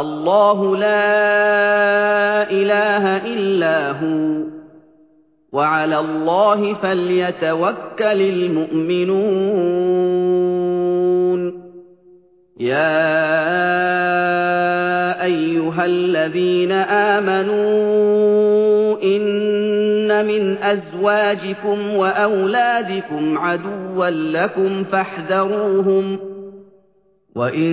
الله لا إله إلا هو. وعلى الله فليتوكل المؤمنون. يا أيها الذين آمنوا إن من أزواجكم وأولادكم عدوا لكم فاحذروهم. وَإِن